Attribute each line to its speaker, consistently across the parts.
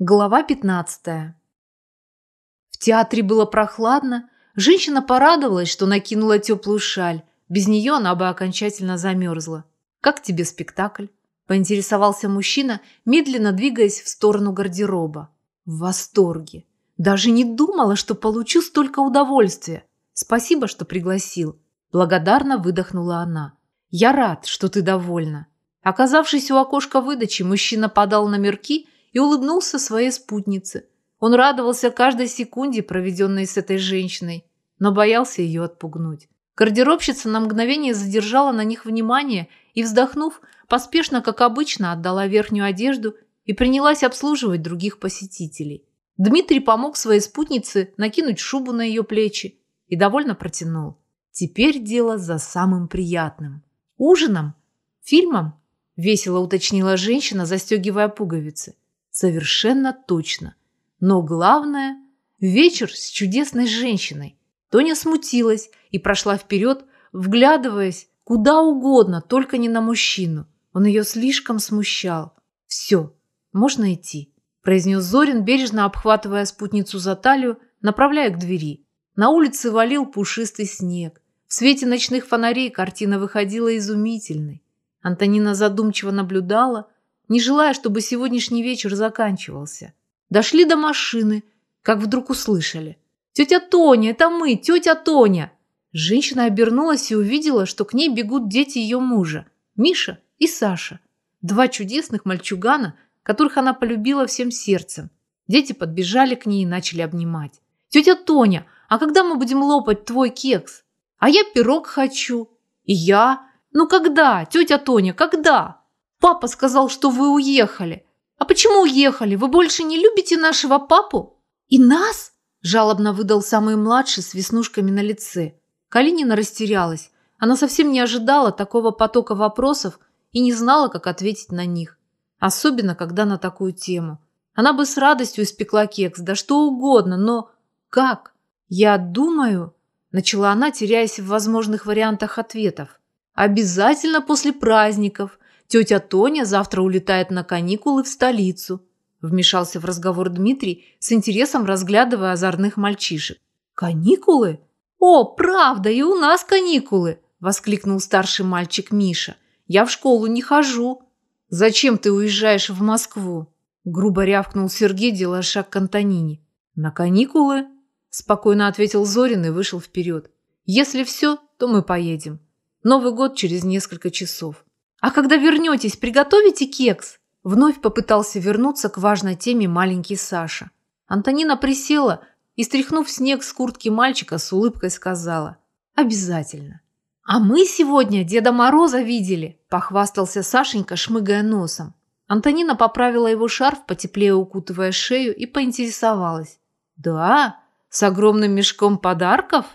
Speaker 1: Глава 15. В театре было прохладно. Женщина порадовалась, что накинула теплую шаль. Без нее она бы окончательно замерзла. «Как тебе спектакль?» – поинтересовался мужчина, медленно двигаясь в сторону гардероба. В восторге. Даже не думала, что получу столько удовольствия. Спасибо, что пригласил. Благодарно выдохнула она. Я рад, что ты довольна. Оказавшись у окошка выдачи, мужчина подал номерки – и улыбнулся своей спутнице. Он радовался каждой секунде, проведенной с этой женщиной, но боялся ее отпугнуть. Гардеробщица на мгновение задержала на них внимание и, вздохнув, поспешно, как обычно, отдала верхнюю одежду и принялась обслуживать других посетителей. Дмитрий помог своей спутнице накинуть шубу на ее плечи и довольно протянул. Теперь дело за самым приятным. Ужином? Фильмом? Весело уточнила женщина, застегивая пуговицы. Совершенно точно. Но главное – вечер с чудесной женщиной. Тоня смутилась и прошла вперед, вглядываясь куда угодно, только не на мужчину. Он ее слишком смущал. «Все, можно идти», – произнес Зорин, бережно обхватывая спутницу за талию, направляя к двери. На улице валил пушистый снег. В свете ночных фонарей картина выходила изумительной. Антонина задумчиво наблюдала – не желая, чтобы сегодняшний вечер заканчивался. Дошли до машины, как вдруг услышали. «Тетя Тоня, это мы, тетя Тоня!» Женщина обернулась и увидела, что к ней бегут дети ее мужа, Миша и Саша. Два чудесных мальчугана, которых она полюбила всем сердцем. Дети подбежали к ней и начали обнимать. «Тетя Тоня, а когда мы будем лопать твой кекс? А я пирог хочу. И я. Ну когда, тетя Тоня, когда?» Папа сказал, что вы уехали. А почему уехали? Вы больше не любите нашего папу? И нас? Жалобно выдал самый младший с веснушками на лице. Калинина растерялась. Она совсем не ожидала такого потока вопросов и не знала, как ответить на них. Особенно, когда на такую тему. Она бы с радостью испекла кекс, да что угодно, но как? Я думаю, начала она, теряясь в возможных вариантах ответов. Обязательно после праздников – Тетя Тоня завтра улетает на каникулы в столицу. Вмешался в разговор Дмитрий, с интересом разглядывая озорных мальчишек. «Каникулы? О, правда, и у нас каникулы!» Воскликнул старший мальчик Миша. «Я в школу не хожу». «Зачем ты уезжаешь в Москву?» Грубо рявкнул Сергей, делая шаг к Антонине. «На каникулы?» Спокойно ответил Зорин и вышел вперед. «Если все, то мы поедем. Новый год через несколько часов. «А когда вернетесь, приготовите кекс?» Вновь попытался вернуться к важной теме маленький Саша. Антонина присела и, стряхнув снег с куртки мальчика, с улыбкой сказала «Обязательно». «А мы сегодня Деда Мороза видели», – похвастался Сашенька, шмыгая носом. Антонина поправила его шарф, потеплее укутывая шею, и поинтересовалась. «Да? С огромным мешком подарков?»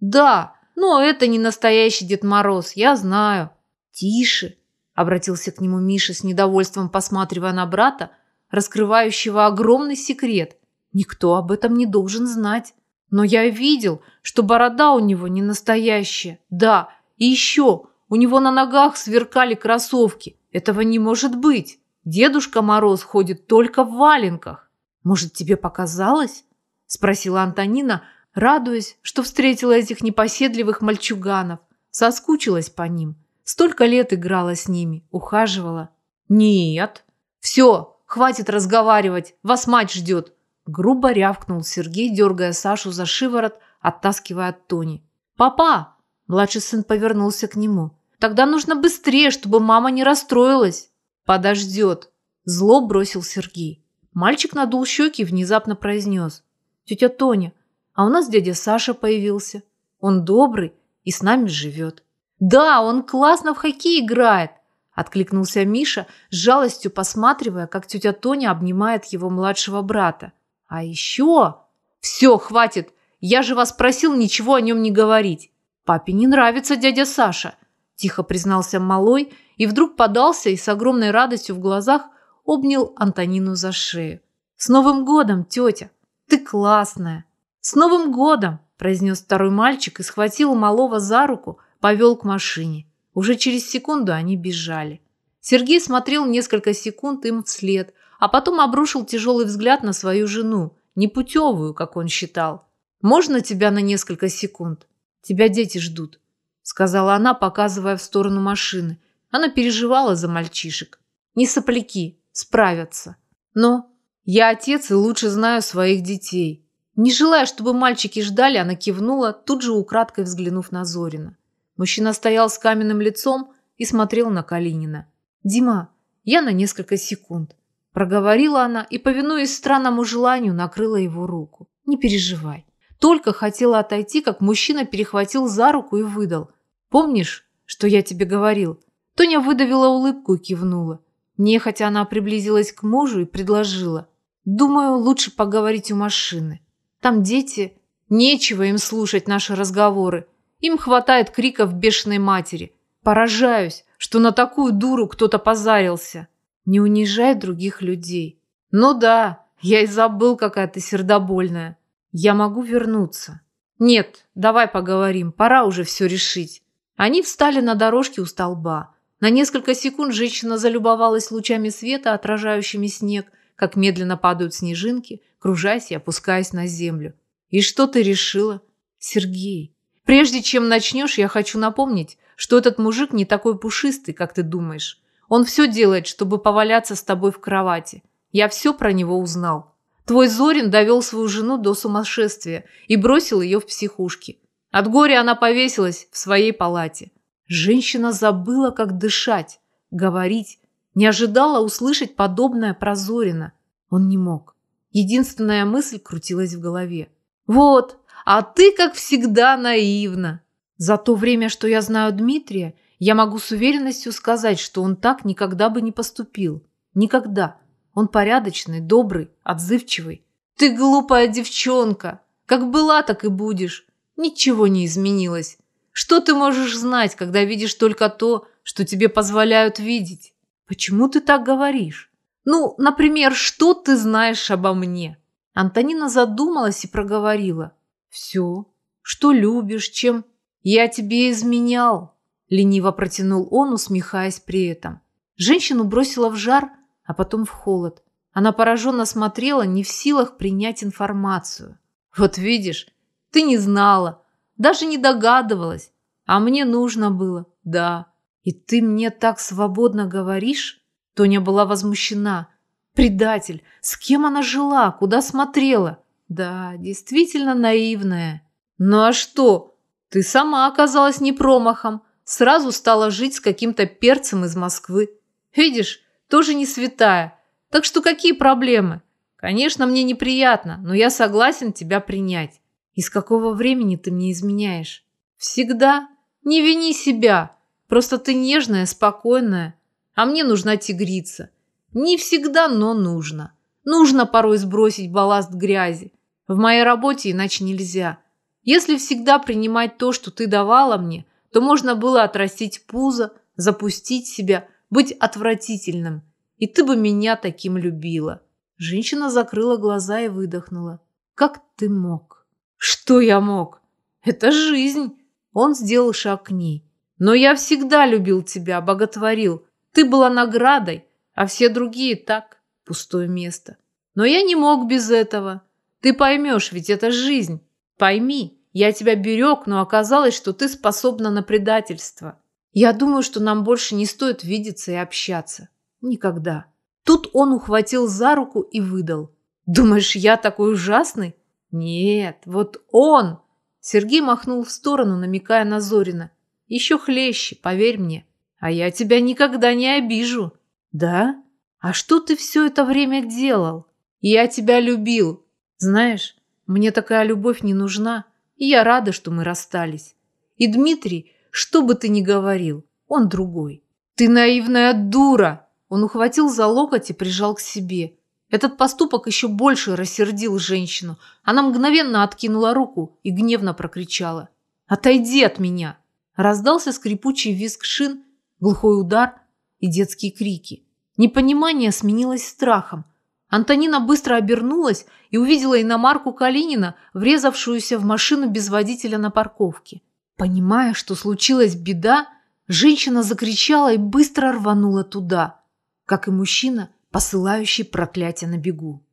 Speaker 1: «Да, но это не настоящий Дед Мороз, я знаю». «Тише, Обратился к нему Миша с недовольством, посматривая на брата, раскрывающего огромный секрет. Никто об этом не должен знать. Но я видел, что борода у него не настоящая. Да, и еще, у него на ногах сверкали кроссовки. Этого не может быть. Дедушка Мороз ходит только в валенках. Может, тебе показалось? Спросила Антонина, радуясь, что встретила этих непоседливых мальчуганов. Соскучилась по ним. Столько лет играла с ними, ухаживала. Нет. Все, хватит разговаривать, вас мать ждет. Грубо рявкнул Сергей, дергая Сашу за шиворот, оттаскивая от Тони. «Папа!» – младший сын повернулся к нему. «Тогда нужно быстрее, чтобы мама не расстроилась». «Подождет!» – зло бросил Сергей. Мальчик надул щеки и внезапно произнес. «Тетя Тоня, а у нас дядя Саша появился. Он добрый и с нами живет». «Да, он классно в хоккей играет!» – откликнулся Миша, с жалостью посматривая, как тетя Тоня обнимает его младшего брата. «А еще...» «Все, хватит! Я же вас просил ничего о нем не говорить!» «Папе не нравится дядя Саша!» – тихо признался малой и вдруг подался и с огромной радостью в глазах обнял Антонину за шею. «С Новым годом, тетя! Ты классная!» «С Новым годом!» – произнес второй мальчик и схватил малого за руку – повел к машине. Уже через секунду они бежали. Сергей смотрел несколько секунд им вслед, а потом обрушил тяжелый взгляд на свою жену, непутевую, как он считал. «Можно тебя на несколько секунд? Тебя дети ждут», – сказала она, показывая в сторону машины. Она переживала за мальчишек. «Не сопляки, справятся. Но я отец и лучше знаю своих детей». Не желая, чтобы мальчики ждали, она кивнула, тут же украдкой взглянув на Зорина. Мужчина стоял с каменным лицом и смотрел на Калинина. «Дима, я на несколько секунд», – проговорила она и, повинуясь странному желанию, накрыла его руку. «Не переживай». Только хотела отойти, как мужчина перехватил за руку и выдал. «Помнишь, что я тебе говорил?» Тоня выдавила улыбку и кивнула. Нехотя она приблизилась к мужу и предложила. «Думаю, лучше поговорить у машины. Там дети. Нечего им слушать наши разговоры. Им хватает криков бешеной матери. Поражаюсь, что на такую дуру кто-то позарился. Не унижай других людей. Ну да, я и забыл, какая ты сердобольная. Я могу вернуться. Нет, давай поговорим, пора уже все решить. Они встали на дорожке у столба. На несколько секунд женщина залюбовалась лучами света, отражающими снег, как медленно падают снежинки, кружась и опускаясь на землю. И что ты решила? Сергей, Прежде чем начнешь, я хочу напомнить, что этот мужик не такой пушистый, как ты думаешь. Он все делает, чтобы поваляться с тобой в кровати. Я все про него узнал. Твой Зорин довел свою жену до сумасшествия и бросил ее в психушке. От горя она повесилась в своей палате. Женщина забыла, как дышать, говорить, не ожидала услышать подобное про Зорина. Он не мог. Единственная мысль крутилась в голове. Вот, а ты, как всегда, наивна. За то время, что я знаю Дмитрия, я могу с уверенностью сказать, что он так никогда бы не поступил. Никогда. Он порядочный, добрый, отзывчивый. Ты глупая девчонка. Как была, так и будешь. Ничего не изменилось. Что ты можешь знать, когда видишь только то, что тебе позволяют видеть? Почему ты так говоришь? Ну, например, что ты знаешь обо мне? Антонина задумалась и проговорила. «Все. Что любишь, чем...» «Я тебе изменял», – лениво протянул он, усмехаясь при этом. Женщину бросила в жар, а потом в холод. Она пораженно смотрела, не в силах принять информацию. «Вот видишь, ты не знала, даже не догадывалась, а мне нужно было, да. И ты мне так свободно говоришь?» Тоня была возмущена. «Предатель! С кем она жила? Куда смотрела? Да, действительно наивная. Ну а что? Ты сама оказалась не промахом. Сразу стала жить с каким-то перцем из Москвы. Видишь, тоже не святая. Так что какие проблемы? Конечно, мне неприятно, но я согласен тебя принять. Из какого времени ты мне изменяешь? Всегда. Не вини себя. Просто ты нежная, спокойная. А мне нужна тигрица. Не всегда, но нужно. Нужно порой сбросить балласт грязи. В моей работе иначе нельзя. Если всегда принимать то, что ты давала мне, то можно было отрастить пузо, запустить себя, быть отвратительным. И ты бы меня таким любила. Женщина закрыла глаза и выдохнула. Как ты мог? Что я мог? Это жизнь. Он сделал шаг к ней. Но я всегда любил тебя, боготворил. Ты была наградой, а все другие так, пустое место. Но я не мог без этого. Ты поймешь, ведь это жизнь. Пойми, я тебя берег, но оказалось, что ты способна на предательство. Я думаю, что нам больше не стоит видеться и общаться. Никогда. Тут он ухватил за руку и выдал. Думаешь, я такой ужасный? Нет, вот он. Сергей махнул в сторону, намекая на Зорина. Еще хлеще, поверь мне. А я тебя никогда не обижу. Да? А что ты все это время делал? Я тебя любил, знаешь, мне такая любовь не нужна, и я рада, что мы расстались. И Дмитрий, что бы ты ни говорил, он другой. Ты наивная дура! Он ухватил за локоть и прижал к себе. Этот поступок еще больше рассердил женщину. Она мгновенно откинула руку и гневно прокричала. «Отойди от меня!» Раздался скрипучий визг шин, глухой удар и детские крики. Непонимание сменилось страхом. Антонина быстро обернулась и увидела иномарку Калинина, врезавшуюся в машину без водителя на парковке. Понимая, что случилась беда, женщина закричала и быстро рванула туда. Как и мужчина, посылающий проклятие на бегу.